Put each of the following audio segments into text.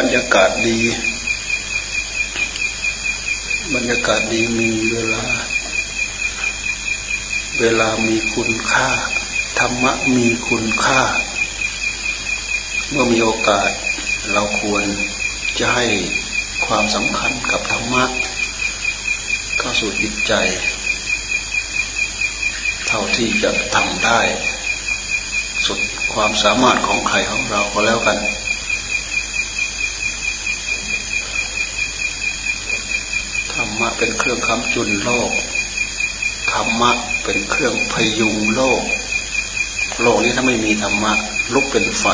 บรรยากาศดี บรรยากาศดีมีเวลา เวลามีคุณค่า ธรรมะมีคุณค่า เมื่อมีโอกาสเราควรจะให้ความสำคัญกับธรรมะเข้าสู่จิตใจ เท่าที่จะทำได้ สุดความสามารถของใครของเราก็แล้วกันธ รรมะเป็นเครื่องค้ำจุนโลก ธรรมะเป็นเครื่องพยุงโลก โลกนี้ถ้าไม่มีธรรมะลุกเป็นไฟ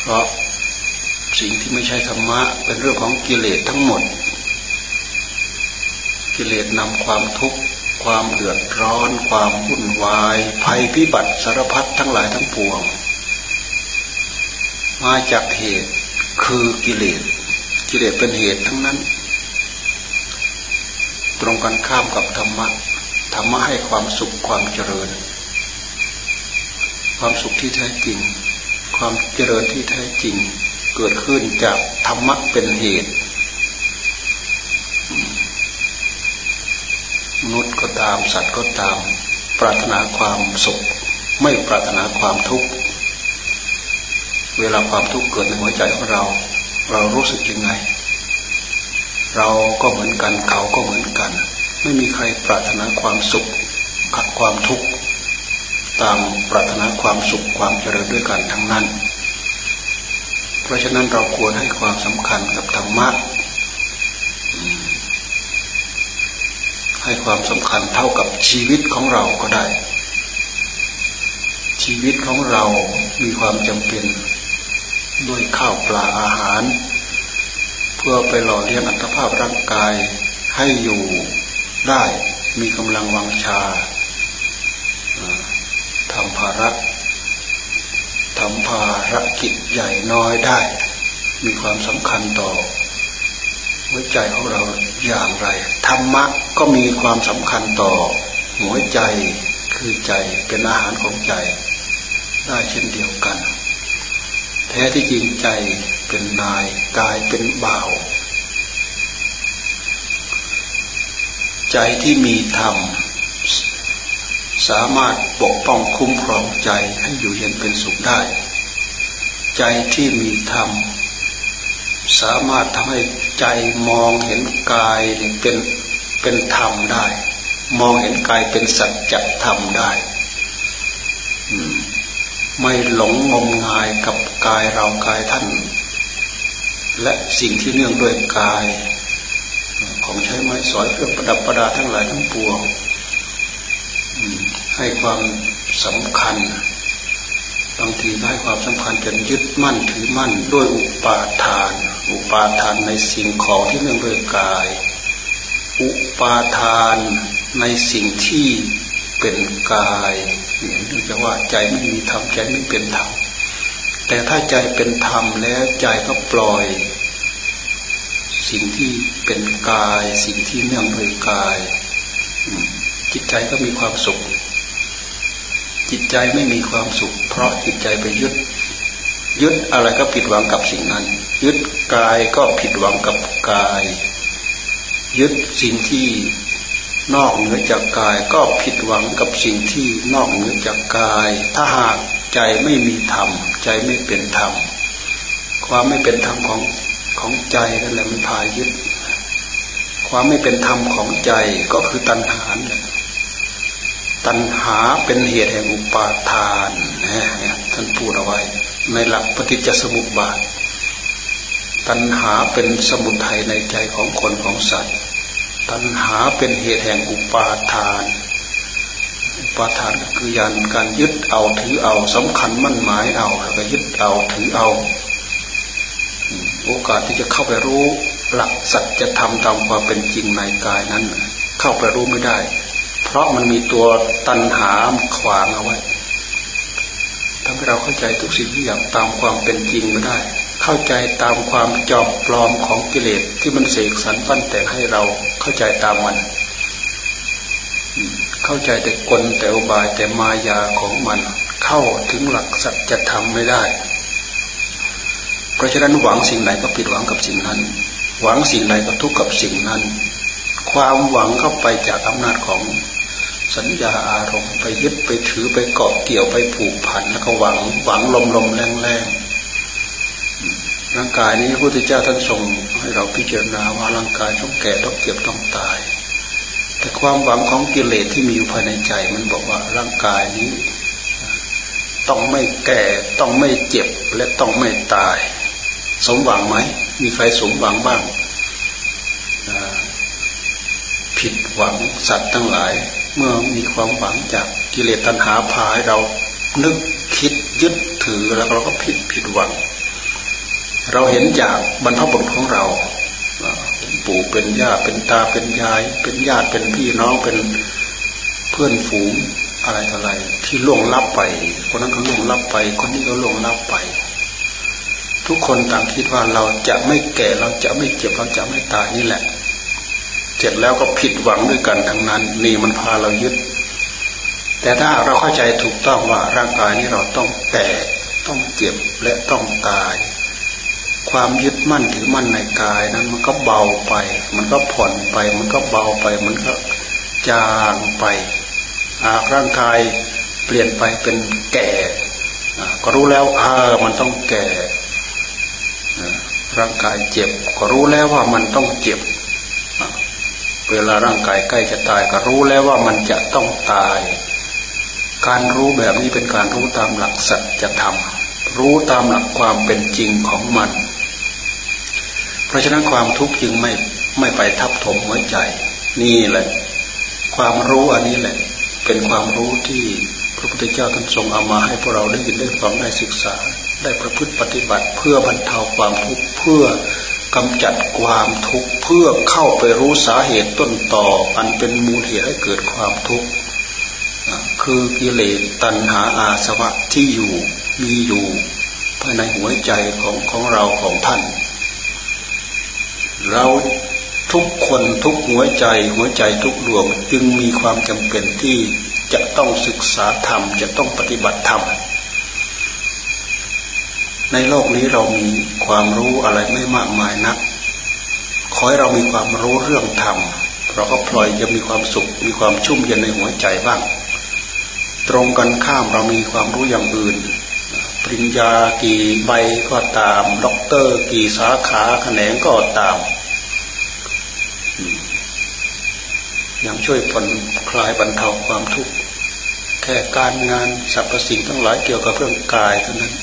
เพราะสิ่งที่ไม่ใช่ธรรมะเป็นเรื่องของกิเลสทั้งหมด กิเลสนำความทุกข์ความเดือดร้อน ความวุ่นวาย ภัยพิบัติสารพัดทั้งหลายทั้งปวง มาจากเหตุคือกิเลส กิเลสเป็นเหตุทั้งนั้น ตรงกันข้ามกับธรรมะธรรมะให้ความสุขความเจริญ ความสุขที่แท้จริง ความเจริญที่แท้จริง เกิดขึ้นจากธรรมะเป็นเหตุมนุษย์ก็ตามสัตว์ก็ตาม ปรารถนาความสุข ไม่ปรารถนาความทุกข์เวลาความทุกข์เกิดในหัวใจของเรา เรารู้สึกยังไง เราก็เหมือนกันเขาก็เหมือนกัน ไม่มีใครปรารถนาความสุขขัดความทุกข์ตามปรารถนาความสุขความเจริญด้วยกันทั้งนั้น เพราะฉะนั้นเราควรให้ความสำคัญกับธรรมะให้ความสำคัญเท่ากับชีวิตของเราก็ได้ ชีวิตของเรามีความจำเป็น ด้วยข้าวปลาอาหาร เพื่อไปหล่อเลี้ยงอัตภาพร่างกายให้อยู่ได้มีกำลังวังชาทำภาระทำภารกิจใหญ่น้อยได้ มีความสำคัญต่อหัวใจของเราอย่างไรธรรมะก็มีความสำคัญต่อหัวใจคือใจเป็นอาหารของใจ ได้เช่นเดียวกัน ท้ที่จริงใจเป็นนายกายเป็นบ่าว ใจที่มีธรรม สามารถปกป้องคุ้มครองใจให้อยู่เย็นเป็นสุขได้ ใจที่มีธรรม สามารถทำให้ใจมองเห็นกายเป็นเป็นธรรมได้ มองเห็นกายเป็นสัจธรรมได้ ไม่หลงงมงายกับกายเรากายท่าน และสิ่งที่เนื่องด้วยกาย ของใช้ไม้สอยเครื่องประดับประดาทั้งหลายทั้งปวงให้ความสำคัญบางทีให้ความสำคัญจนยึดมั่นถือมั่นด้วยอุปาทาน อุปาทานในสิ่งของที่เนื่องด้วยกาย อุปาทานในสิ่งที่เป็นกาย เนื่องจากว่าใจไม่มีธรรมใจไม่เป็นธรรมแต่ถ้าใจเป็นธรรมแล้วใจก็ปล่อย สิ่งที่เป็นกาย สิ่งที่เนื่องด้วยกาย จิตใจก็มีความสุข จิตใจไม่มีความสุข เพราะจิตใจไปยึดยึดอะไรก็ผิดหวังกับสิ่งนั้น ยึดกายก็ผิดหวังกับกาย ยึดสิ่งที่ นอกเหนือจากกายก็ผิดหวังกับสิ่งที่นอกเหนือจากกาย ถ้าหากใจไม่มีธรรม ใจไม่เป็นธรรม ความไม่เป็นธรรมของของใจนั่นแหละมันพายึด ความไม่เป็นธรรมของใจก็คือตัณหาเนี่ยตัณหาเป็นเหตุแห่งอุปาทานนะท่านพูดเอาไว้ ในหลักปฏิจจสมุปบาท ตัณหาเป็นสมุทัยในใจของคนของสัตว์ ตัณหาเป็นเหตุแห่งอุปาทาน อุปาทานก็คือยันการยึดเอาถือเอาสำคัญมั่นหมายเอาแล้วก็ยึดเอาถือเอา โอกาสที่จะเข้าไปรู้หลักสัจธรรมตามความเป็นจริงในกายนั้น เข้าไปรู้ไม่ได้ เพราะมันมีตัวตัณหาขวางเอาไว้ทำให้เราเข้าใจทุกสิ่งทุกอย่างตามความเป็นจริงไม่ได้ เข้าใจตามความจอมปลอมของกิเลสที่มันเสกสรรปั้นแต่งให้เราเข้าใจตามมัน เข้าใจแต่กลแต่อุบายแต่มายาของมัน เข้าถึงหลักสัจธรรมไม่ได้ เพราะฉะนั้นหวังสิ่งไหนก็ผิดหวังกับสิ่งนั้น หวังสิ่งใดก็ทุกข์กับสิ่งนั้น ความหวังเข้าไปจากอำนาจของสัญญาอารมณ์ไปยึดไปถือไปเกาะเกี่ยวไปผูกพันแล้วก็หวังหวังลมลมแรงแรง ร่างกายนี้พระพุทธเจ้าท่านทรงให้เราพิจารณาว่าร่างกายต้องแก่ต้องเจ็บต้องตาย แต่ความหวังของกิเลสที่มีอยู่ภายในใจ มันบอกว่าร่างกายนี้ ต้องไม่แก่ต้องไม่เจ็บและต้องไม่ตาย สมหวังไหมมีใครสมหวังบ้างผิดหวังสัตว์ทั้งหลาย เมื่อมีความหวังจากกิเลสตัณหาพาให้เรานึกคิดยึดถือแล้วเราก็ผิดผิดหวัง เราเห็นจากบรรพบุรุษของเราเป็นปู่เป็นย่าเป็นตาเป็นยาย เป็นญาติเป็นพี่น้องเป็นเพื่อนฝูงอะไรต่ออะไร ที่ล่วงลับไป คนนั้นก็ล่วงลับไป คนนี้ก็ล่วงลับไป ทุกคนต่างคิดว่าเราจะไม่แก่เราจะไม่เจ็บเราจะไม่ตายนี่แหละ เจ็บแล้วก็ผิดหวังด้วยกันทั้งนั้น นี่มันพาเรายึด แต่ถ้าเราเข้าใจถูกต้องว่าร่างกายนี้เราต้องแก่ต้องเจ็บและต้องตาย ความยึดมั่นถือมั่นในกายนั้นมันก็เบาไป มันก็ผ่อนไป มันก็เบาไป มันก็จางไปหากร่างกายเปลี่ยนไปเป็นแก่ ก็รู้แล้วเออมันต้องแก่ ร่างกายเจ็บ ก็รู้แล้วว่ามันต้องเจ็บ เวลาร่างกายใกล้จะตาย ก็รู้แล้วว่ามันจะต้องตาย การรู้แบบนี้เป็นการรู้ตามหลักสัจธรรม รู้ตามหลักความเป็นจริงของมัน ราะฉะนั้นความทุกข์จึงไม่ไม่ไปทับถมหัวใจ นี่แหละ ความรู้อันนี้แหละ เป็นความรู้ที่พระพุทธเจ้าท่านทรงเอามาให้พวกเราได้ยินได้ฟังได้ศึกษา ได้ประพฤติปฏิบัติ เพื่อบรรเทาความทุกข์เพื่อกำจัดความทุกข์เพื่อเข้าไปรู้สาเหตุต้นต่อ อันเป็นมูลเหตุให้เกิดความทุกข์คือกิเลสตัณหาอาสวะที่อยู่มีอยู่ภายในหัวใจของของเราของท่าน เราทุกคนทุกหัวใจ หัวใจทุกดวงจึงมีความจำเป็นที่จะต้องศึกษาธรรม จะต้องปฏิบัติธรรม ในโลกนี้เรามีความรู้อะไรไม่มากมายนัก ขอให้เรามีความรู้เรื่องธรรมเราก็พลอยจะมีความสุข มีความชุ่มเย็นในหัวใจบ้าง ตรงกันข้ามเรามีความรู้อย่างอื่น ปริญญากี่ใบก็ตาม ด็อกเตอร์กี่สาขาแขนงก็ตาม ยังช่วยผ่อนคลายบรรเทาความทุกข์แค่การงานสรรพสิ่งทั้งหลายเกี่ยวกับเรื่องกายเท่านั้น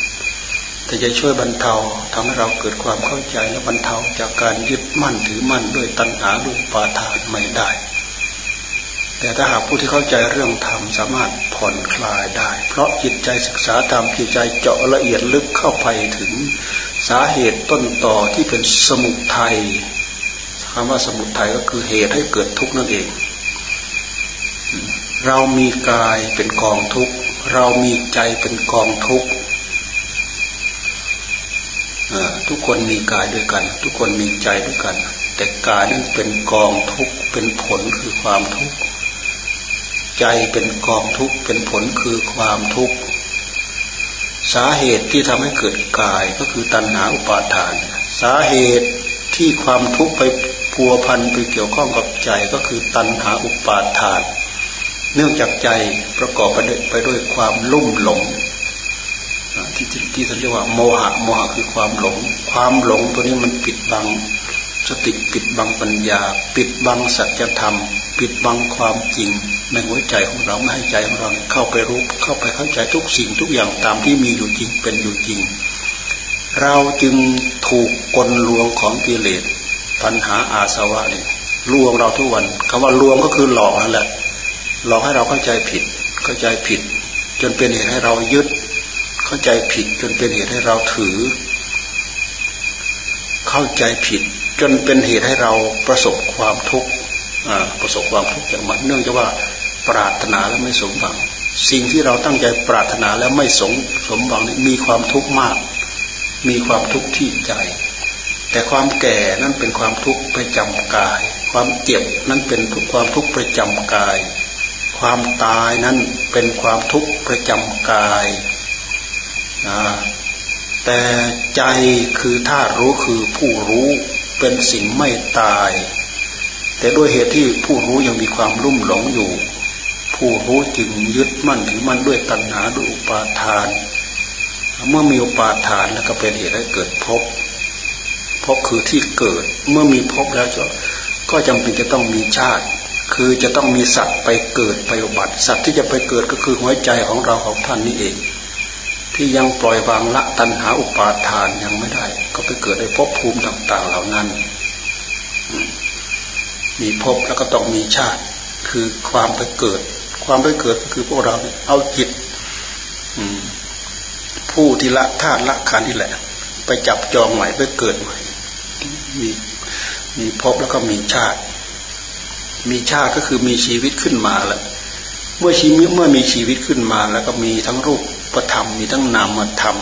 แต่จะช่วยบรรเทาทำให้เราเกิดความเข้าใจและบรรเทาจากการยึดมั่นถือมั่นด้วยตัณหาด้วยปาทานไม่ได้ แต่ถ้าหากผู้ที่เข้าใจเรื่องธรรมสามารถผ่อนคลายได้ เพราะจิตใจศึกษาธรรมจิตใจเจาะละเอียดลึกเข้าไปถึงสาเหตุต้นต่อที่เป็นสมุทัยคำว่าสมุทัยก็คือเหตุให้เกิดทุกข์นั่นเอง เรามีกายเป็นกองทุกข์ เรามีใจเป็นกองทุกข์ทุกคนมีกายด้วยกัน ทุกคนมีใจด้วยกัน แต่กายนั้นเป็นกองทุกข์เป็นผลคือความทุกข์ ใจเป็นกองทุกข์เป็นผลคือความทุกข์สาเหตุที่ทำให้เกิดกายก็คือตัณหาอุปาทาน สาเหตุที่ความทุกข์ไปพัวพันไปเกี่ยวข้องกับใจก็คือตัณหาอุปาทาน เนื่องจากใจประกอบไปด้วยไปด้วยความลุ่มหลงที่ที่ท่านเรียกว่าโมหะโมหะคือความหลง ความหลงตัวนี้มันปิดบัง สติปิดบังปัญญา ปิดบังสัจธรรม ปิดบังความจริง ในหัวใจของเราไม่ให้ใจของเราเข้าไปรู้เข้าไปเข้าใจทุกสิ่งทุกอย่างตามที่มีอยู่จริงเป็นอยู่จริง เราจึงถูกกลลวงของกิเลสปัญหาอาสวะนี่ลวงเราทุกวันคำว่าลวงก็คือหลอกนั่นแหละหลอกให้เราเข้าใจผิด เข้าใจผิด จนเป็นเหตุให้เรายึด เข้าใจผิดจนเป็นเหตุให้เราถือ เข้าใจผิด จนเป็นเหตุให้เราประสบความทุกข์ประสบความทุกข์จากมันเนื่องจากว่าปรารถนาแล้วไม่สมหวัง สิ่งที่เราตั้งใจปรารถนาแล้วไม่สมสมหวังมีความทุกข์มาก มีความทุกข์ที่ใจ แต่ความแก่นั้นเป็นความทุกข์ประจำกาย ความเจ็บนั้นเป็นความทุกข์ประจำกาย ความตายนั้นเป็นความทุกข์ประจำกายนะแต่ใจคือธารู้คือผู้รู้ เป็นสิ่งไม่ตาย แต่ด้วยเหตุที่ผู้รู้ยังมีความรุ่มหลงอยู่ ผู้รู้จึงยึดมั่นถือมั่นด้วยตัณหาด้วยอุปาทาน เมื่อมีอุปาทานแล้วก็เป็นเหตุให้เกิดภพภพคือที่เกิดเมื่อมีภพแล้วก็จำเป็นจะต้องมีชาติ คือจะต้องมีสัตว์ไปเกิดไปอุบัติ สัตว์ที่จะไปเกิดก็คือหัวใจของเราของท่านนี่เอง ที่ยังปล่อยวางละตัณหาอุปาทานยังไม่ได้ ก็ไปเกิดในภพภูมิต่างๆเหล่านั้น มีภพแล้วก็ต้องมีชาติ คือความไปเกิด ความไปเกิดก็คือพวกเราเอาจิตผู้ที่ละธาตุละขันนี่แหละ ไปจับจองใหม่ไปเกิดใหม่ มีมีภพแล้วก็มีชาติ มีชาติก็คือมีชีวิตขึ้นมาแหละเมื่อชีวิตเมื่อมีชีวิตขึ้นมาแล้วก็มีทั้งรูป ประธรรม มีทั้งนามธรรม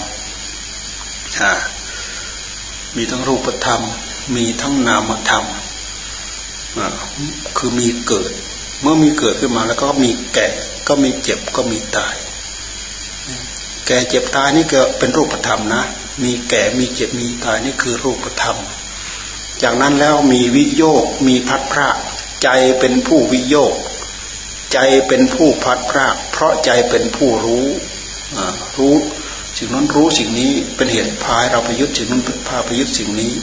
มีทั้งรูปธรรม มีทั้งนามธรรมคือมีเกิด เมื่อมีเกิดขึ้นมาแล้วก็มีแก่ก็มีเจ็บก็มีตาย แก่เจ็บตายนี่ก็เป็นรูปธรรมนะ มีแก่มีเจ็บมีตายนี่คือรูปธรรม จากนั้นแล้วมีวิโยกมีพัดพระใจเป็นผู้วิโยก ใจเป็นผู้พัดพระเพราะใจเป็นผู้รู้ รู้สิ่งนั้นรู้สิ่งนี้เป็นเหตุพายเราไปยึดสิ่งนั้นพาไปยึดสิ่งนี้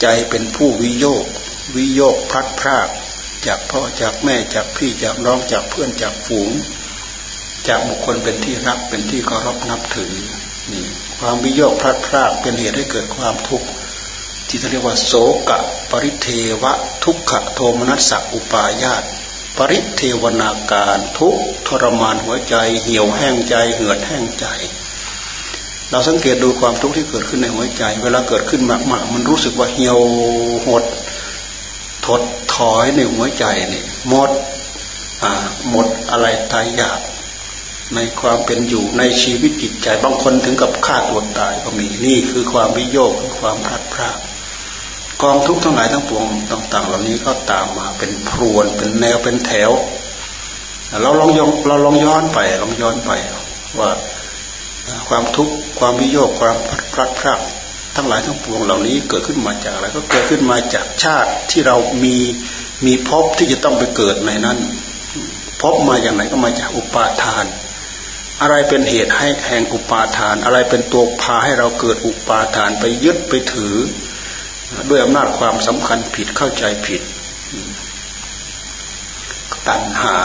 ใจเป็นผู้วิโยก วิโยกพลัดพราก จากพ่อจากแม่จากพี่จากน้องจากเพื่อนจากฝูง จากบุคคลเป็นที่รักเป็นที่เคารพนับถือนี่ความวิโยกพลัดพรากเป็นเหตุให้เกิดความทุกข์ที่เรียกว่าโศกะ ปริเทวะ ทุกขโทมนัสสอุปายาต ปริเทวนาการทุกทรมานหัวใจ เหี่ยวแห้งใจ เหือดแห้งใจ เราสังเกตดูความทุกข์ที่เกิดขึ้นในหัวใจ เวลาเกิดขึ้นมากๆมันรู้สึกว่าเหี่ยวหด ถดถอยในหัวใจนี่หมดหมดอะไรตายอยากในความเป็นอยู่ในชีวิตจิตใจบางคนถึงกับฆ่าตัวตายก็มีนี่คือความวิโยคคือความพลัดพราก กองทุกข์ทั้งหลายทั้งปวงต่างๆ เหล่านี้ก็ตามมาเป็นพรวนเป็นแนวเป็นแถว เราลองยองเราลองย้อนไปลองย้อนไปว่าความทุกข์ความวิโยคความพลัดพรากทั้งหลายทั้งปวงเหล่านี้เกิดขึ้นมาจากอะไรก็เกิดขึ้นมาจากชาติที่เรามีมีภพที่จะต้องไปเกิดในนั้นภพมาอย่างไหนก็มาจากอุปาทาน อะไรเป็นเหตุให้แห่งอุปาทาน อะไรเป็นตัวพาให้เราเกิดอุปาทานไปยึดไปถือ ด้วยอำนาจความสำคัญผิดเข้าใจผิด ตัณหา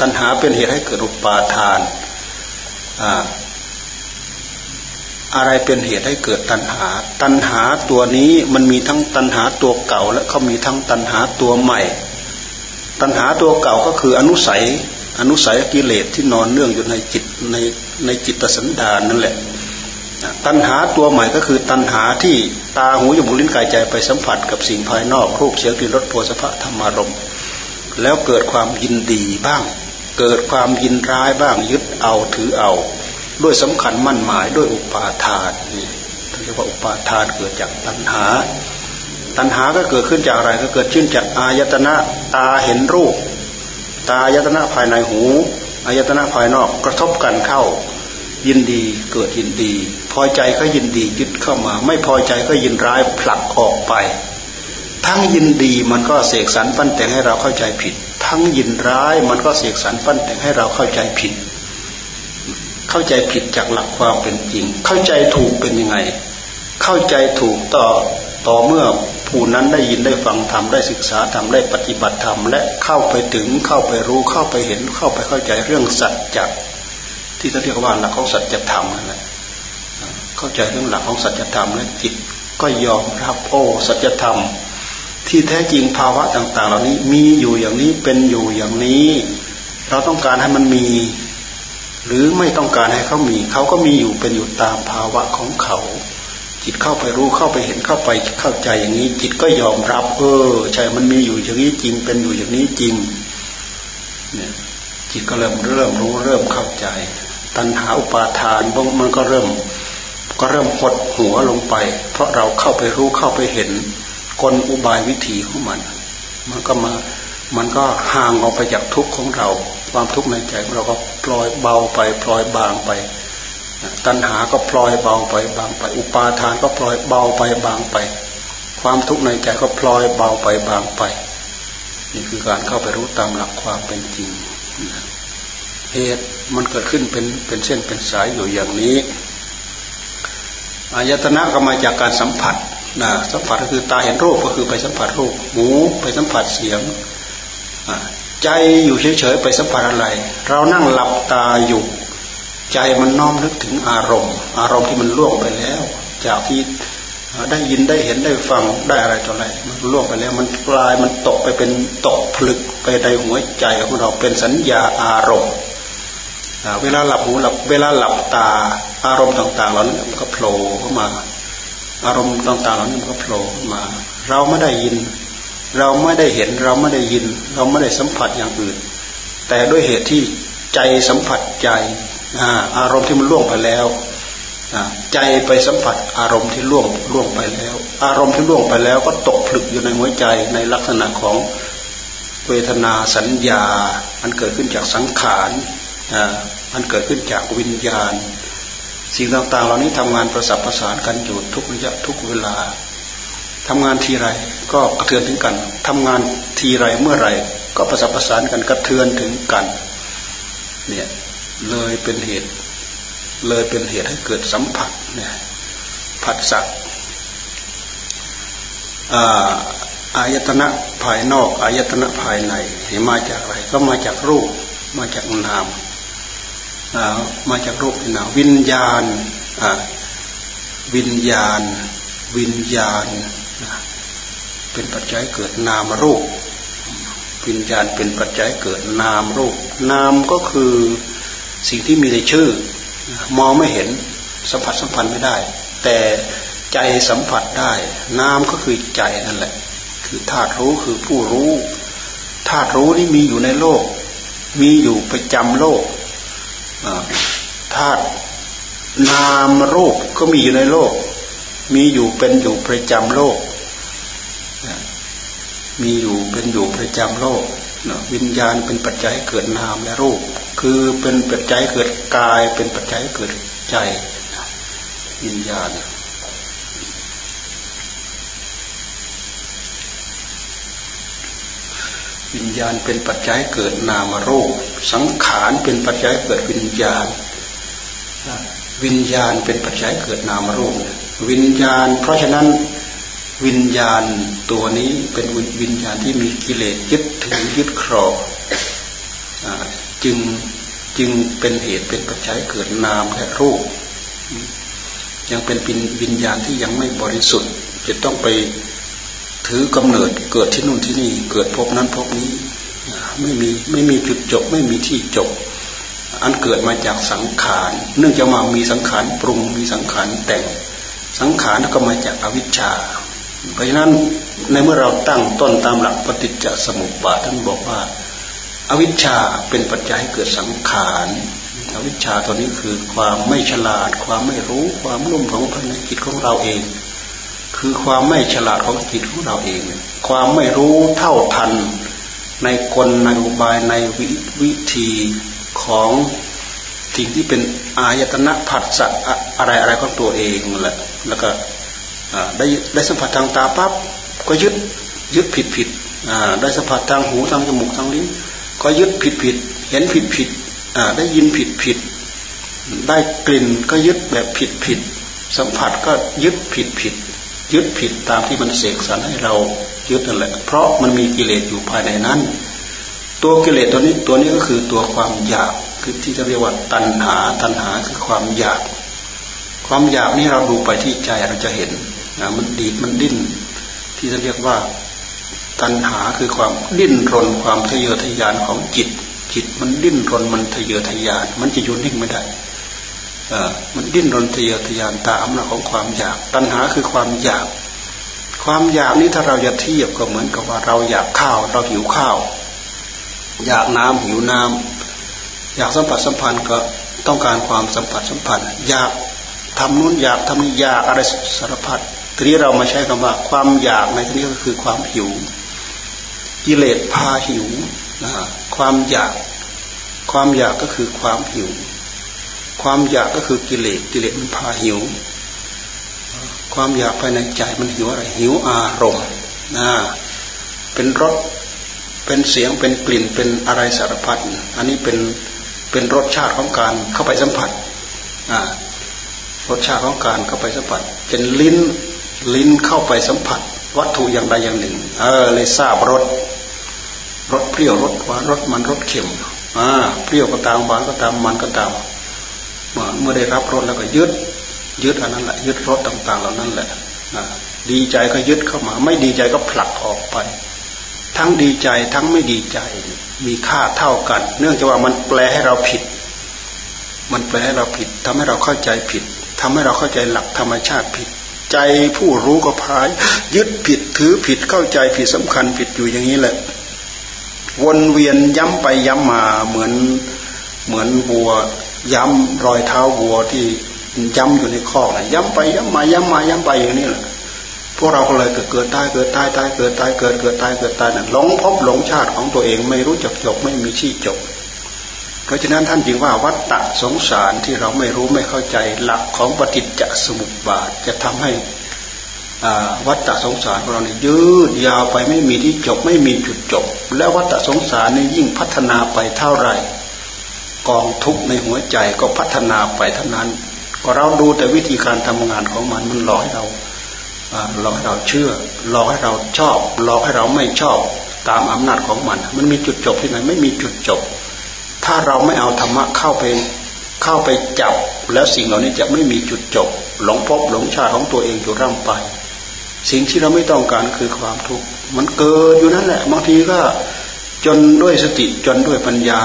ตัณหาเป็นเหตุให้เกิดอุปาทานอะไรเป็นเหตุให้เกิดตัณหา ตัณหาตัวนี้มันมีทั้งตัณหาตัวเก่า และเขามีทั้งตัณหาตัวใหม่ ตัณหาตัวเก่าก็คืออนุสัย อนุสัยกิเลสที่นอนเนื่องอยู่ในจิตในในจิตสันดานนั่นแหละ ตัณหาตัวใหม่ก็คือตัณหาที่ตาหูจมูกลิ้นกายใจไปสัมผัสกับสิ่งภายนอกรูปเสียงกลิ่นรสโผฏฐะธรรมารมแล้วเกิดความยินดีบ้าง เกิดความยินร้ายบ้างยึดเอาถือเอา ด้วยสำคัญมั่นหมายด้วยอุปาทานนี่เรียกว่าอุปาทานเกิดจากตัณหา ตัณหาก็เกิดขึ้นจากอะไรก็เกิดขึ้นจากอายตนะตาเห็นรูป ตาอายตนะภายในหูอายตนะภายนอกกระทบกันเข้า ยินดีเกิดยินดี พอใจก็ยินดียึดเข้ามา ไม่พอใจก็ยินร้ายผลักออกไป ทั้งยินดีมันก็เสกสรรปั้นแต่งให้เราเข้าใจผิด ทั้งยินร้ายมันก็เสกสรรปั้นแต่งให้เราเข้าใจผิด เข้าใจผิดจากหลักความเป็นจริง เข้าใจถูกเป็นยังไง เข้าใจถูกต่อต่อเมื่อผู้นั้นได้ยินได้ฟังธรรมได้ศึกษาธรรมได้ปฏิบัติธรรมและเข้าไปถึงเข้าไปรู้เข้าไปเห็นเข้าไปเข้าใจเรื่องสัจจ ที่เขาเรียกว่าหลักของสัจธรรมนั่นแหละเข้าใจเรื่องหลักของสัจธรรมแล้วจิตก็ยอมรับโอ้สัจธรรม ที่แท้จริงภาวะต่าง ๆ เหล่านี้มีอยู่อย่างนี้เป็นอยู่อย่างนี้ เราต้องการให้มันมี หรือไม่ต้องการให้เขามีเขาก็มีอยู่เป็นอยู่ตามภาวะของเขา จิตเข้าไปรู้เข้าไปเห็นเข้าไปเข้าใจอย่างนี้ จิตก็ยอมรับ เออใช่มันมีอยู่อย่างนี้จริงเป็นอยู่อย่างนี้จริงเนี่ยจิตก็เริ่มเริ่มรู้เริ่มเข้าใจ ตัณหาอุปาทานมันก็เริ่มก็เริ่มหดหัวลงไป เพราะเราเข้าไปรู้เข้าไปเห็นกลอุบายวิธีของมัน มันก็มามันก็ห่างออกไปจากทุกข์ของเรา ความทุกข์ในใจของเราก็ปล่อยเบาไปปล่อยบางไป ตัณหาก็พลอยเบาไปบางไป อุปาทานก็พลอยเบาไปบางไป ความทุกข์ในใจก็พลอยเบาไปบางไป นี่คือการเข้าไปรู้ตามหลักความเป็นจริง เหตุมันเกิดขึ้นเป็นเป็นเส้นเป็นสายอยู่อย่างนี้อายตนะก็มาจากการสัมผัสนะสัมผัสก็คือตาเห็นรูปก็คือไปสัมผัสรูปหูไปสัมผัสเสียงใจอยู่เฉยๆไปสัมผัสอะไร เรานั่งหลับตาอยู่ ใจมันน้อมนึกถึงอารมณ์ อารมณ์ที่มันล่วงไปแล้ว จากที่ได้ยินได้เห็นได้ฟังได้อะไรต่ออะไรมันล่วงไปแล้ว มันกลายมันตกไปเป็นตกผลึกไปในหัวใจของเราเป็นสัญญาอารมณ์ เวลาหลับหูหลับเวลาหลับตา อารมณ์ต่างๆเหล่านั้มันก็โผล่เข้ามา อารมณ์ต่างๆเหล่านี้มันก็โผล่มา เราไม่ได้ยิน เราไม่ได้เห็นเราไม่ได้ยิน เราไม่ได้สัมผัสอย่างอื่น แต่ด้วยเหตุที่ใจสัมผัสใจอารมณ์ที่มันล่วงไปแล้วใจไปสัมผัสอารมณ์ที่ล่วงล่วงไปแล้ว อารมณ์ที่ล่วงไปแล้วก็ตกผลึกอยู่ในหัวใจในลักษณะของเวทนาสัญญาอันเกิดขึ้นจากสังขาร มันเกิดขึ้นจากวิญญาณ สิ่งต่างๆ เหล่านี้ทำงานประสับประสานกันอยู่ทุกระยะทุกเวลาทำงานทีไรก็กระเทือนถึงกันทำงานทีไรเมื่อไรก็ประสับประสานกันกระเทือนถึงกัน เนี่ยเลยเป็นเหตุ เลยเป็นเหตุให้เกิดสัมผัสเนี่ยผัสสะอายตนะภายนอกอายตนะภายในเห็นมาจากอะไร ก็มาจากรูปมาจากนาม มาจากรูปนามวิญญาณวิญญาณ วิญญาณ เป็นปัจจัยเกิดนามรูป วิญญาณเป็นปัจจัยเกิดนามรูป นามก็คือสิ่งที่มีในชื่อ มองไม่เห็นสัมผัสสัมพันธ์ไม่ได้ แต่ใจสัมผัสได้ นามก็คือใจนั่นแหละ คือธาตุรู้คือผู้รู้ธาตุรู้นี่มีอยู่ในโลก มีอยู่ประจำโลก ธาตุนามรูปก็มีอยู่ในโลก มีอยู่เป็นอยู่ประจำโลก มีอยู่เป็นอยู่ประจำโลกวิญญาณเป็นปัจจัยเกิดนามและรูป คือเป็นปัจจัยเกิดกายเป็นปัจจัยเกิดใจวิญญาณ วิญญาณเป็นปัจจัยเกิดนามรูป สังขารเป็นปัจจัยเกิดวิญญาณ วิญญาณเป็นปัจจัยเกิดนามรูป วิญญาณ เพราะฉะนั้นวิญญาณตัวนี้เป็นวิญญาณที่มีกิเลสยึดถือยึดครองจึงจึงเป็นเหตุเป็นปัจจัยเกิดนามและรูป ยังเป็นวิญญาณที่ยังไม่บริสุทธิ์ จะต้องไป ถือกำเนิดเกิดที่นู่นที่นี่ เกิดพบนั้นพบนี้ ไม่มีไม่มีจุดจบ ไม่มีที่จบ อันเกิดมาจากสังขาร เนื่องจากมามีสังขารปรุงมีสังขารแต่ง สังขารก็มาจากอวิชชา เพราะฉะนั้นในเมื่อเราตั้งต้นตามหลักปฏิจจสมุปบาทท่านบอกว่า อวิชชาเป็นปัจจัยให้เกิดสังขารอวิชชาตัวนี้คือความไม่ฉลาด ความไม่รู้ความลุ่มหลงภายในจิตของเราเอง คือความไม่ฉลาดของจิตของเราเอง ความไม่รู้เท่าทัน ในกลในอุบายในวิธีของสิ่งที่เป็นอายตนะผัสสะอะไรอะไรของตัวเองแหละแล้วก็ได้ได้สัมผัสทางตาปั๊บก็ยึดยึดผิดผิดได้สัมผัสทางหูทางจมูกทางลิ้นก็ยึดผิดผิดเห็นผิดผิดได้ยินผิดผิดได้กลิ่นก็ยึดแบบผิดผิดสัมผัสก็ยึดผิดผิด ยึดผิดตามที่มันเสกสรรให้เรายึดนั่นแหละ เพราะมันมีกิเลสอยู่ภายในนั้น ตัวกิเลสตัวนี้ตัวนี้ก็คือตัวความอยากคือที่จะเรียกว่าตัณหาตัณหาคือความอยาก ความอยากนี้เราดูไปที่ใจเราจะเห็นนะมันดีดมันดิ้น ที่จะเรียกว่าตัณหาคือความดิ้นรนความทะเยอทะยานของจิต จิตมันดิ้นรนมันทะเยอทะยาน มันจะยู่นิ่งไม่ได้ มันดิ้นรนทะเยอทะยานตามอำนาจของความอยาก ตัณหาคือความอยาก ความอยากนี้ถ้าเราจะเทียบก็เหมือนกับว่าเราอยากข้าว เราหิวข้าว อยากน้ำหิวน้ำอยากสัมผัสสัมพันธ์ก็ต้องการความสัมผัสสัมพันธ์ อยากทำนู้นอยากทำนี้อยากอะไรสารพัดทีนี้เรามาใช้คำว่าความอยากในที่นี้ก็คือความหิว กิเลสพาหิวนะความอยาก ความอยากก็คือความหิว ความอยากก็คือกิเลสกิเลสมันพาหิว ความอยากภายในใจมันหิวอะไรหิวอารมณ์นะเป็นรสเป็นเสียงเป็นกลิ่นเป็นอะไรสารพัดอันนี้เป็นเป็นรสชาติของการเข้าไปสัมผัสรสชาติของการเข้าไปสัมผัส เป็นลิ้นลิ้นเข้าไปสัมผัส วัตถุอย่างใดอย่างหนึ่ง เออเลยทราบรสรสเปรี้ยวรสหวานรสมันรสเค็มอ่าเปรี้ยวก็ตามหวานก็ตามมันก็ตาม เมื่อได้รับรสแล้วก็ยึด ยึดอันนั้นแหละยึดรสต่าง ๆ เหล่านั้นแหละดีใจก็ยึดเข้ามา ไม่ดีใจก็ผลักออกไป ทั้งดีใจทั้งไม่ดีใจ มีค่าเท่ากัน เนื่องจากว่ามันแปลให้เราผิด มันแปลให้เราผิดทำให้เราเข้าใจผิดทำให้เราเข้าใจหลักธรรมชาติผิด ใจผู้รู้ก็พาย ยึดผิดถือผิดเข้าใจผิดสำคัญผิดอยู่อย่างนี้แหละ วนเวียนย้ำไปย้ำมาเหมือนเหมือนวัว ย้ำรอยเท้าวัวที่ย้ำอยู่ในคอกนะย้ำไปย้ำมาย้ำมาย้ำไปอย่างนี้แหละพวกเราก็เลยเกิดเกิดตายเกิดตายตายเกิดตายเกิดเกิดตายเกิดตายนั่นหลงพบหลงชาติของตัวเองไม่รู้จักจบไม่มีที่จบ เพราะฉะนั้นท่านจึงว่าวัฏฏะสงสารที่เราไม่รู้ไม่เข้าใจหลักของปฏิจจสมุปบาทจะทำให้วัฏฏะสงสารของเราเนี่ยยืดยาวไปไม่มีที่จบไม่มีจุดจบ และวัฏฏะสงสารนี่ยิ่งพัฒนาไปเท่าไหร่ กองทุกข์ในหัวใจก็พัฒนาไปเท่านั้น ก็เราดูแต่วิธีการทำงานของมันมันหลอกให้เราหลอกให้เราเชื่อหลอกให้เราชอบหลอกให้เราไม่ชอบตามอำนาจของมัน มันมีจุดจบที่ไหนไม่มีจุดจบ ถ้าเราไม่เอาธรรมะเข้าไปเข้าไปจับ แล้วสิ่งเหล่านี้จะไม่มีจุดจบ หลงพบหลงชาของตัวเองอยู่ร่ำไป สิ่งที่เราไม่ต้องการคือความทุกข์มันเกิดอยู่นั่นแหละบางทีก็จนด้วยสติจนด้วยปัญญา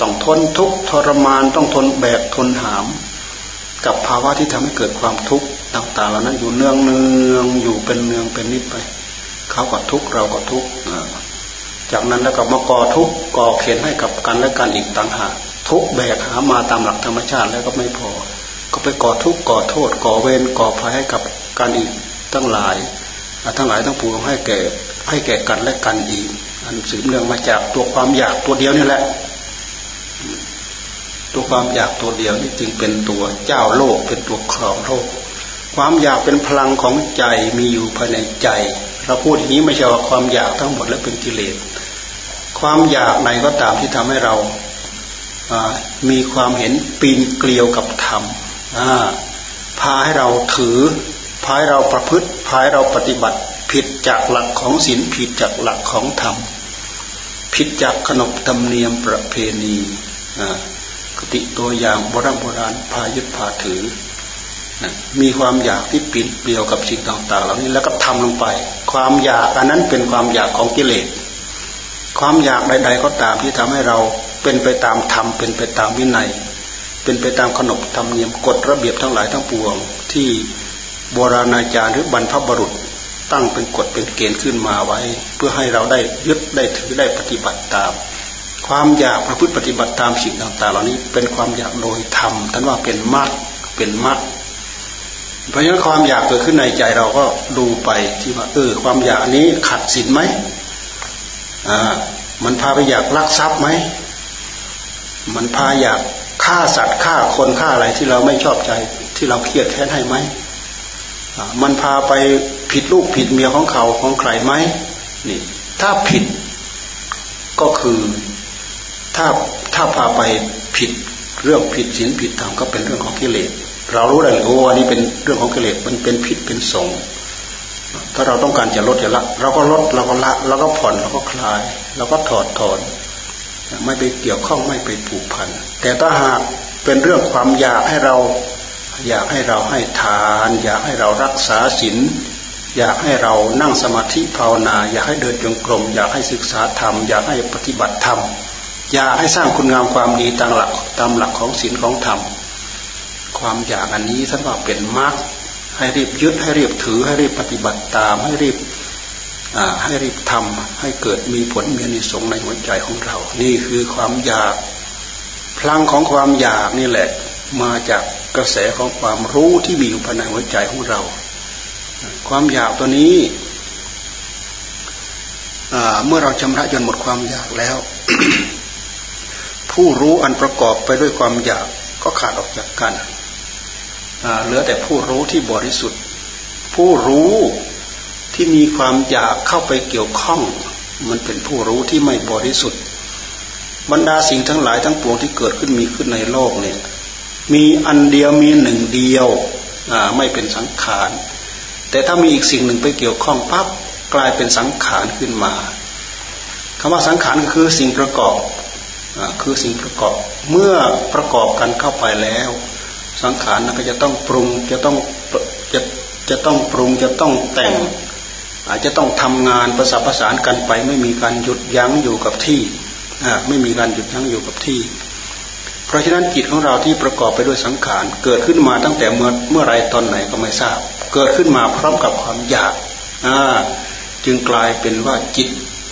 ต้องทนทุกข์ทรมานต้องทนแบกทนหาม กับภาวะที่ทำให้เกิดความทุกข์ต่างๆเหล่านั้นอยู่เนืองเนืองอยู่เป็นเนืองเป็นนิดไปเขาก็ทุกข์เราก็ทุกข์จากนั้นแล้วก็มาก่อทุกข์ก่อเข็นให้กับกันและกันอีกต่างหากทุกแบกหามาตามหลักธรรมชาติแล้วก็ไม่พอ ก็ไปก่อทุกข์ก่อโทษ ก่อเวรก่อภัยให้กับกันอีกทั้งหลายทั้งหลายทั้งปวงให้แก่ให้แก่กันและกันอีกอันสืบเนื่องมาจากตัวความอยากตัวเดียวนี่แหละ ตัวความอยากตัวเดียวนี่จึงเป็นตัวเจ้าโลก เป็นตัวครองโลก ความอยากเป็นพลังของใจมีอยู่ภายในใจ เราพูดอย่างนี้ไม่ใช่ว่าความอยากทั้งหมดแล้วเป็นกิเลส ความอยากไหนก็ตามที่ทำให้เรามีความเห็นปีนเกลียวกับธรรมพาให้เราถือพาให้เราประพฤติพาให้เราปฏิบัติผิดจากหลักของศีลผิดจากหลักของธรรมผิดจากขนบธรรมเนียมประเพณี คติตัวอย่างโบราณโบราณพายึดพาถือมีความอยากที่ปิดเปลี่ยวกับสิ่งต่างๆ เหล่านี้แล้วก็ทำลงไป ความอยากอันนั้นเป็นความอยากของกิเลส ความอยากใด ๆ ก็ตามที่ทำให้เราเป็นไปตามธรรมเป็นไปตามวินัย เป็นไปตามขนบธรรมเนียมกฎระเบียบทั้งหลายทั้งปวง ที่โบราณอาจารย์หรือบรรพบุรุษตั้งเป็นกฎเป็นเกณฑ์ขึ้นมาไว้ เพื่อให้เราได้ยึดได้ถือได้ปฏิบัติตาม ความอยากประพฤติปฏิบัติตามสิ่งต่างๆ เหล่านี้เป็นความอยากโดยธรรมท่านว่าเป็นมรรคเป็นมรรคเพราะฉะนั้นความอยากเกิดขึ้นในใจเราก็ดูไปที่ว่าเออความอยากนี้ขัดศีลไหมอ่ามันพาไปอยากลักทรัพย์ไหมมันพาอยากฆ่าสัตว์ฆ่าคนฆ่าอะไรที่เราไม่ชอบใจที่เราเครียดแค้นให้ไหมมันพาไปผิดลูกผิดเมียของเขาของใครไหมนี่ ถ้าผิดก็คือ ถ้าถ้าพาไปผิดเรื่องผิดศีลผิดธรรมก็เป็นเรื่องของกิเลส เรารู้ได้เลยโอ้อันนี้เป็นเรื่องของกิเลสมันเป็นผิดเป็นสงถ้าเราต้องการจะลดจะละเราก็ลดเราก็ละเราก็ผ่อนเราก็คลายเราก็ถอดถอนไม่ไปเกี่ยวข้องไม่ไปผูกพัน แต่ถ้าหากเป็นเรื่องความอยากให้เราอยากให้เราให้ทาน อยากให้เรารักษาศีลอยากให้เรานั่งสมาธิภาวนา อยากให้เดินจงกรม อยากให้ศึกษาธรรม อยากให้ปฏิบัติธรรม อย่าให้สร้างคุณงามความดีตามหลักตามหลักของศีลของธรรม ความอยากอันนี้ท่านว่าเป็นมรรคให้รีบยึดให้รีบถือให้รีบปฏิบัติตามให้รีบให้รีบทำให้เกิดมีผลมีนิสงในหัวใจของเรา นี่คือความอยาก พลังของความอยากนี่แหละ มาจากกระแสของความรู้ที่มีอยู่ภายในหัวใจของเรา ความอยากตัวนี้เมื่อเราชำระจนหมดความอยากแล้ว ผู้รู้อันประกอบไปด้วยความอยากก็ขาดออกจากกันเหลือแต่ผู้รู้ที่บริสุทธิ์ ผู้รู้ที่มีความอยากเข้าไปเกี่ยวข้อง มันเป็นผู้รู้ที่ไม่บริสุทธิ์ บรรดาสิ่งทั้งหลายทั้งปวงที่เกิดขึ้นมีขึ้นในโลกเนี่ยมีอันเดียวมีหนึ่งเดียวไม่เป็นสังขาร แต่ถ้ามีอีกสิ่งหนึ่งไปเกี่ยวข้องปั๊บกลายเป็นสังขารขึ้นมาคำว่าสังขารก็คือสิ่งประกอบ คือสิ่งประกอบเมื่อประกอบกันเข้าไปแล้ว สังขารก็จะต้องปรุงจะต้องจะจะต้องปรุงจะต้องแต่ง อาจจะต้องทำงานประสานประสานกันไป ไม่มีการหยุดยั้งอยู่กับที่ไม่มีการหยุดยั้งอยู่กับที่ เพราะฉะนั้นจิตของเราที่ประกอบไปด้วยสังขารเกิดขึ้นมาตั้งแต่เมื่อเมื่อไรตอนไหนก็ไม่ทราบ เกิดขึ้นมาพร้อมกับความอยากจึงกลายเป็นว่าจิต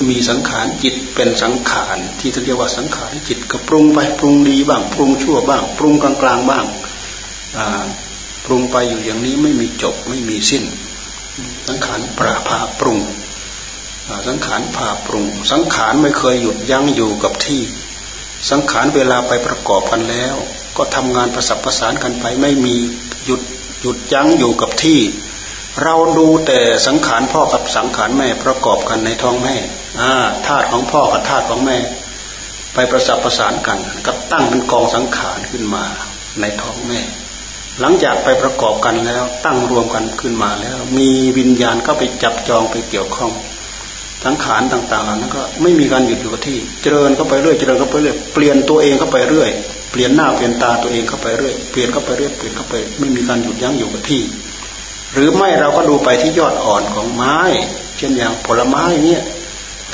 มีสังขารจิตเป็นสังขารที่เรียกว่าสังขารจิตก็ปรุงไปปรุงดีบ้าง ปรุงชั่วบ้าง ปรุงกลางกลางบ้างปรุงไปอยู่อย่างนี้ไม่มีจบไม่มีสิ้น สังขารปราภาปรุงสังขารพาปรุง สังขารไม่เคยหยุดยั้งอยู่กับที่ สังขารเวลาไปประกอบกันแล้ว ก็ทำงานประสับประสานกันไปไม่มีหยุดหยุดยั้งอยู่กับที่ เราดูแต่สังขารพ่อกับสังขารแม่ประกอบกันในท้องแม่ ธาตุของพ่อกับธาตุของแม่ ไปประสับประสานกันกับตั้งเป็นกองสังขารขึ้นมาในท้องแม่ หลังจากไปประกอบกันแล้วตั้งรวมกันขึ้นมาแล้ว มีวิญญาณก็ไปจับจองไปเกี่ยวข้องสังขารต่างๆเหล่านั้นก็ไม่มีการหยุดอยู่กับที่ เจริญเข้าไปเรื่อยเจริญเข้าไปเรื่อยเปลี่ยนตัวเองเข้าไปเรื่อยเปลี่ยนหน้าเปลี่ยนตาตัวเองเข้าไปเรื่อยเปลี่ยนเข้าไปเรื่อยเปลี่ยนเข้าไป ไม่มีการหยุดยั้งอยู่กับที่ หรือไม่เราก็ดูไปที่ยอดอ่อนของไม้ เช่นอย่างผลไม้เนี่ย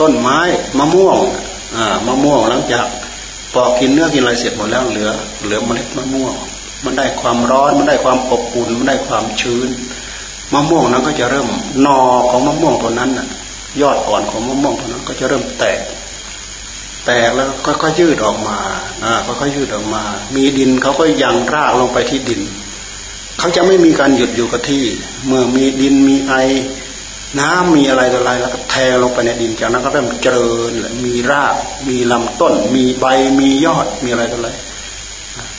ต้นไม้มะม่วงอ่ามะม่วงหลังจากปอกกินเนื้อกินอะไรเสร็จหมดแล้วเหลือ เหลือเมล็ดมะม่วง มันได้ความร้อนมันได้ความอบอุ่นมันได้ความชื้นมะม่วงนั้นก็จะเริ่มนอของมะม่วงตัวนั้นน่ะ ยอดอ่อนของมะม่วงตัวนั้นก็จะเริ่มแตก แตกแล้วก็ค่อยยืดออกมาอ่าก็ค่อยยืดออกมา มีดินเขาก็ยังรากลงไปที่ดิน เขาจะไม่มีการหยุดอยู่กับที่ เมื่อมีดินมีไอ น้ำมีอะไรต่ออะไรแล้วก็แทงลงไปในดินจากนั้นก็เริ่มเจริญมีราก มีลำต้น มีใบมียอดมีอะไรต่ออะไร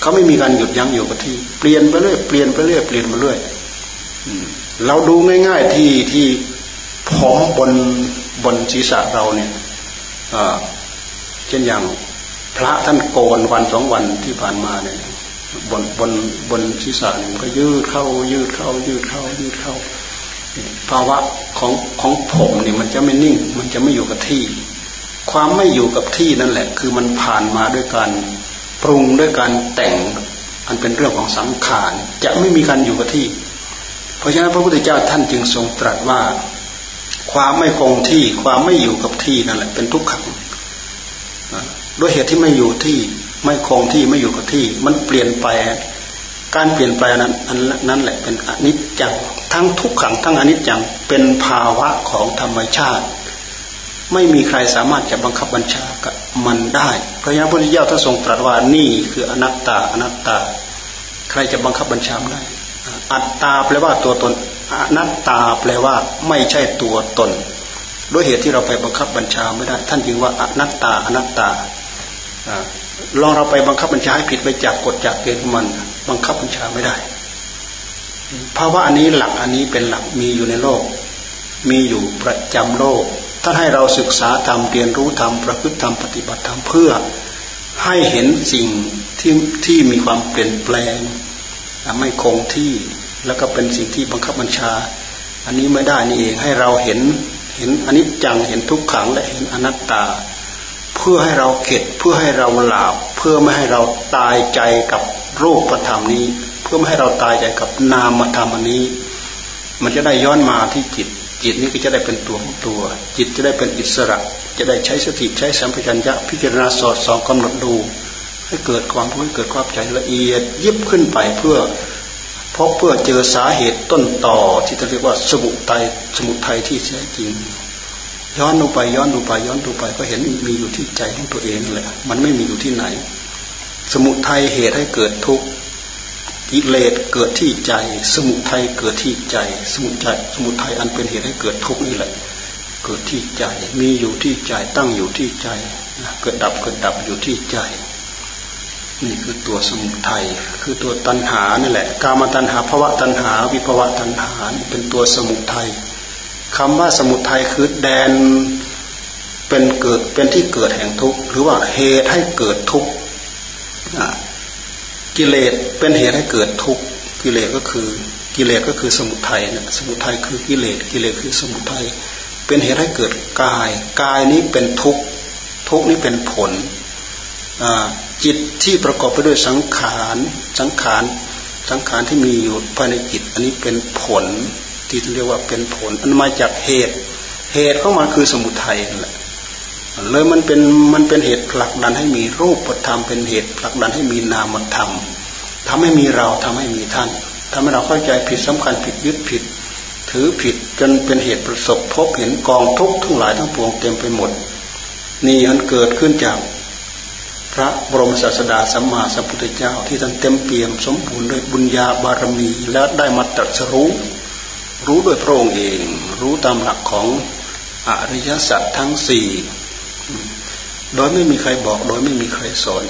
เขาไม่มีการหยุดยั้งอยู่กับที่ เปลี่ยนไปเรื่อยเปลี่ยนไปเรื่อยเปลี่ยนไปเรื่อยเราดูง่าย ๆที่ที่ผมบนบนศีรษะเราเนี่ยเช่นอย่างพระท่านโกนวันสองวันที่ผ่านมาเนี่ยบนบนบนศีรษะเนี่ยก็ยืดเข้ายืดเข้ายืดเข้ายืดเข้า ภาวะของของผมเนี่ยมันจะไม่นิ่ง มันจะไม่อยู่กับที่ ความไม่อยู่กับที่นั่นแหละ คือมันผ่านมาด้วยการปรุงด้วยการแต่ง อันเป็นเรื่องของสังขารจะไม่มีการอยู่กับที่ เพราะฉะนั้นพระพุทธเจ้าท่านจึงทรงตรัสว่า ความไม่คงที่ความไม่อยู่กับที่นั่นแหละ เป็นทุกขังด้วยเหตุที่ไม่อยู่ที่ ไม่คงที่ไม่อยู่กับที่ มันเปลี่ยนไป การเปลี่ยนแปลงนั้นนั้นแหละเป็นอนิจจังทั้งทุกขังทั้งอนิจจังเป็นภาวะของธรรมชาติ ไม่มีใครสามารถจะบังคับบัญชากับมันได้เพราะฉะนั้นพุทธเจ้าท่านทรงตรัสว่านี่คืออนัตตาอนัตตา ใครจะบังคับบัญชาได้ อัตตาแปลว่าตัวตนอนัตตาแปลว่าไม่ใช่ตัวตนด้วยเหตุที่เราไปบังคับบัญชาไม่ได้ ท่านจึงว่าอนัตตาอนัตตาลองเราไปบังคับบัญชาให้ผิดไปจากกฎจากเกณฑ์ของมัน บังคับบัญชาไม่ได้ภาวะอันนี้หลักอันนี้เป็นหลักมีอยู่ในโลก มีอยู่ประจำโลกท่านให้เราศึกษาธรรมเรียนรู้ธรรมประพฤติธรรมปฏิบัติธรรมเพื่อให้เห็นสิ่งที่ที่มีความเปลี่ยนแปลงไม่คงที่แล้วก็เป็นสิ่งที่บังคับบัญชา อันนี้ไม่ได้นี่เองให้เราเห็นเห็นอนิจจังเห็นทุกขังและเห็นอนัตตา เพื่อให้เราเก็ดเพื่อให้เราหลาบเพื่อไม่ให้เราตายใจกับ รูปธรรมนี้ เพื่อไม่ให้เราตายใจกับนามธรรมอันนี้ มันจะได้ย้อนมาที่จิต จิตนี้ก็จะได้เป็นตัวของตัว จิตจะได้เป็นอิสระ จะได้ใช้สติใช้สัมผัสัญญะพิจารณาสอดส่องกำหนดดูให้เกิดความรู้เกิดความใจละเอียด ยิบขึ้นไปเพื่อเพบเพื่อเจอสาเหตุต้นต่อที่เรียกว่าสมุทัยสมุทัยที่แท้จริง ย้อนลงไปย้อนลงไปย้อนดูไปก็เห็นมีอยู่ที่ใจของตัวเองแหละ มันไม่มีอยู่ที่ไหน สมุทัยเหตุให้เกิดทุกข์กิเลสเกิดที่ใจ สมุทัยเกิดที่ใจ สมุทัยสมุทัยอันเป็นเหตุให้เกิดทุกข์นี่แหละ เกิดที่ใจ มีอยู่ที่ใจ ตั้งอยู่ที่ใจ เกิดดับเกิดดับอยู่ที่ใจ นี่คือตัวสมุทัย คือตัวตัณหานี่แหละ กามตัณหาภวะตัณหา วิภวะตัณหา เป็นตัวสมุทัยคำว่าสมุทัยคือแดนเป็นเกิดเป็นที่เกิดแห่งทุกข์หรือว่าเหตุให้เกิดทุกข์ กิเลสเป็นเหตุให้เกิดทุกข์กิเลสก็คือกิเลสก็คือสมุทัยนี่สมุทัยคือกิเลสกิเลสคือสมุทัยเป็นเหตุให้เกิดกาย กายนี้เป็นทุกข์ทุกข์นี้เป็นผลจิตที่ประกอบไปด้วยสังขารสังขารสังขารที่มีอยู่ภายในจิต อันนี้เป็นผลที่เรียกว่าเป็นผลอันมาจากเหตุ เหตุเของมันคือสมุทัยนั่นแหละ เลยมันเป็นมันเป็นเหตุผลักดันให้มีรูปธรรมเป็นเหตุผลักดันให้มีนามธรรมทำให้มีเราทำให้มีท่านทำให้เราเข้าใจผิดสำคัญผิดยึดผิด ถือผิดจนเป็นเหตุประสบพบเห็นกองทุกข์ทั้งหลายทั้งปวงเต็มไปหมด นี่อันเกิดขึ้นจากพระบรมศาสดาสัมมาสัมพุทธเจ้าที่ท่านเต็มเปี่ยมสมบูรณ์ด้วยบุญญาบารมีและได้มาตรัสรู้ รู้โดยพระองค์เอง รู้ตามหลักของอริยสัจทั้งสี่ โดยไม่มีใครบอก โดยไม่มีใครสอน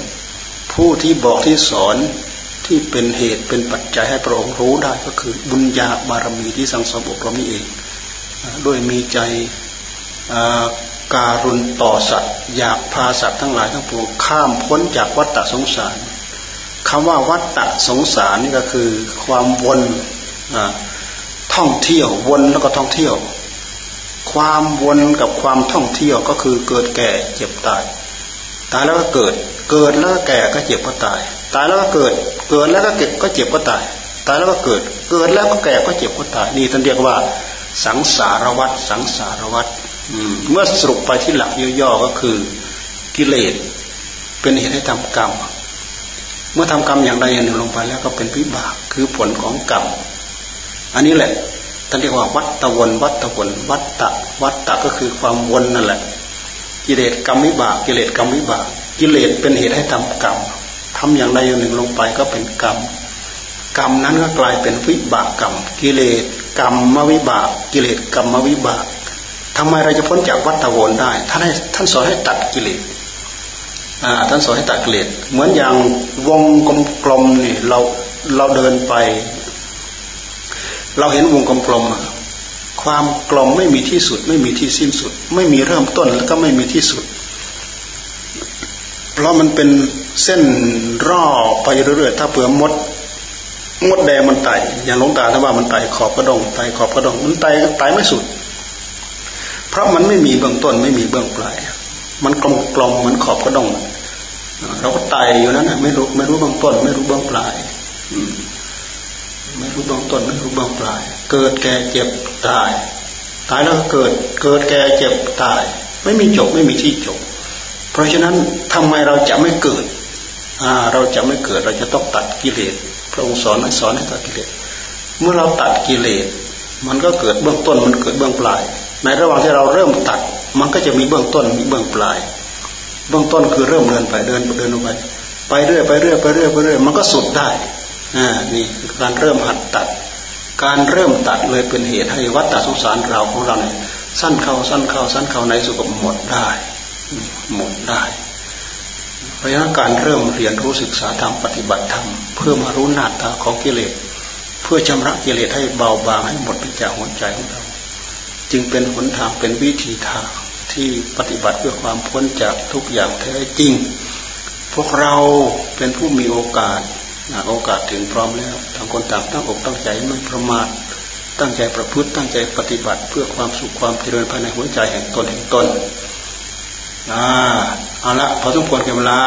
ผู้ที่บอกที่สอนที่เป็นเหตุเป็นปัจจัยให้พระองค์รู้ได้ก็คือบุญญาบารมีที่สังสมอบรมนี้เองด้วยมีใจการุณต่อสัตว์อยากพาสัตว์ทั้งหลายทั้งปวงข้ามพ้นจากวัฏฏะสงสารคำว่าวัฏฏะสงสารนี่ก็คือความวนท่องเที่ยววนแล้วก็ท่องเที่ยว ความวนกับความท่องเที่ยวก็คือเกิดแก่เจ็บตาย ตายแล้วก็เกิด เกิดแล้วก็แก่ก็เจ็บก็ตาย ตายแล้วก็เกิด เกิดแล้วก็เก็บก็เจ็บก็ตาย ตายแล้วก็เกิด เกิดแล้วก็แก่ก็เจ็บก็ตาย นี่ท่านเรียกว่า สังสารวัฏสังสารวัฏเมื่อสรุปไปที่หลักย่อๆก็คือกิเลสเป็นเหตุให้ทำกรรม เมื่อทำกรรมอย่างใดอย่างหนึ่งลงไปแล้วก็เป็นวิบากคือผลของกรรม อันนี้แหละ ท่านเรียกว่าวัตตะวนวัตตะวนวัตตะวัตตะก็คือความวนนั่นแหละ กิเลสกรรมวิบาก กิเลสกรรมวิบาก กิเลสเป็นเหตุให้ทำกรรมทำอย่างใดอย่างหนึ่งลงไปก็เป็นกรรม กรรมนั้นก็กลายเป็นวิบากกรรม กิเลสกรรมมวิบาก กิเลสกรรมมวิบากทำไมเราจะพ้นจากวัฏวนได้ ท่านให้ท่านสอนให้ตัดกิเลสท่านสอนให้ตัดกิเลสเหมือนอย่างวงกลมๆนี่เราเราเดินไป เราเห็นวงกลมๆความกลมไม่มีที่สุด ไม่มีที่สิ้นสุด ไม่มีเริ่มต้นแล้วก็ไม่มีที่สุด เพราะมันเป็นเส้นรอบไปเรื่อยๆถ้าเผื่อมดมดแดงมันไต่อย่างลงตาถ้าว่ามันไต่ขอบกระดงไต่ขอบกระดงมันไต่ไต่ไม่สุด เพราะมันไม่มีเบื้องต้นไม่มีเบื้องปลาย มันกลมกลมเหมือนขอบกระดงเราก็ไตยอยู่นั้นไม่รู้ไม่รู้เบื้องต้น ไม่รู้เบื้องปลาย ไม่รู้เบื้องต้นไม่รู้เบื้องปลาย เกิดแก่เจ็บตาย ตายแล้วก็เกิด เกิดแก่เจ็บตาย ไม่มีจบไม่มีที่จบ เพราะฉะนั้นทำไมเราจะไม่เกิดเราจะไม่เกิดเราจะต้องตัดกิเลสพระองค์สอนให้สอนให้ตัดกิเลส เมื่อเราตัดกิเลส มันก็เกิดเบื้องต้นมันเกิดเบื้องปลาย ในระหว่างที่เราเริ่มตัด มันก็จะมีเบื้องต้นมีเบื้องปลาย เบื้องต้นคือเริ่มเดินไปเดินเดินลงไป ไปเรื่อยไปเรื่อยไปเรื่อยไปเรื่อยมันก็สุดได้ อ่านี่การเริ่มหัดตัด การเริ่มตัดเลยเป็นเหตุให้วัฏฏสงสารเราของเราเนี่ยสั้นเข้าสั้นเข้าสั้นเข้าในสุขหมดได้ หมดได้เพราะฉะนั้นการเริ่มเรียนรู้ศึกษาธรรมปฏิบัติธรรมเพื่อมารู้นาตาของกิเลสเพื่อชำระกิเลสให้เบาบางให้หมดไปจากหัวใจของเรา จึงเป็นหนทางเป็นวิธีทางที่ปฏิบัติเพื่อความพ้นจากทุกอย่างแท้จริง พวกเราเป็นผู้มีโอกาส โอกาสถึงพร้อมแล้วทางคนต่างตั้งอกตั้งใจไม่ประมาทตั้งใจประพฤติตั้งใจปฏิบัติ เพื่อความสุขความเจริญภายในหัวใจแห่งตนแห่งตนอ่าเอาละพอสมควรแก่เวลา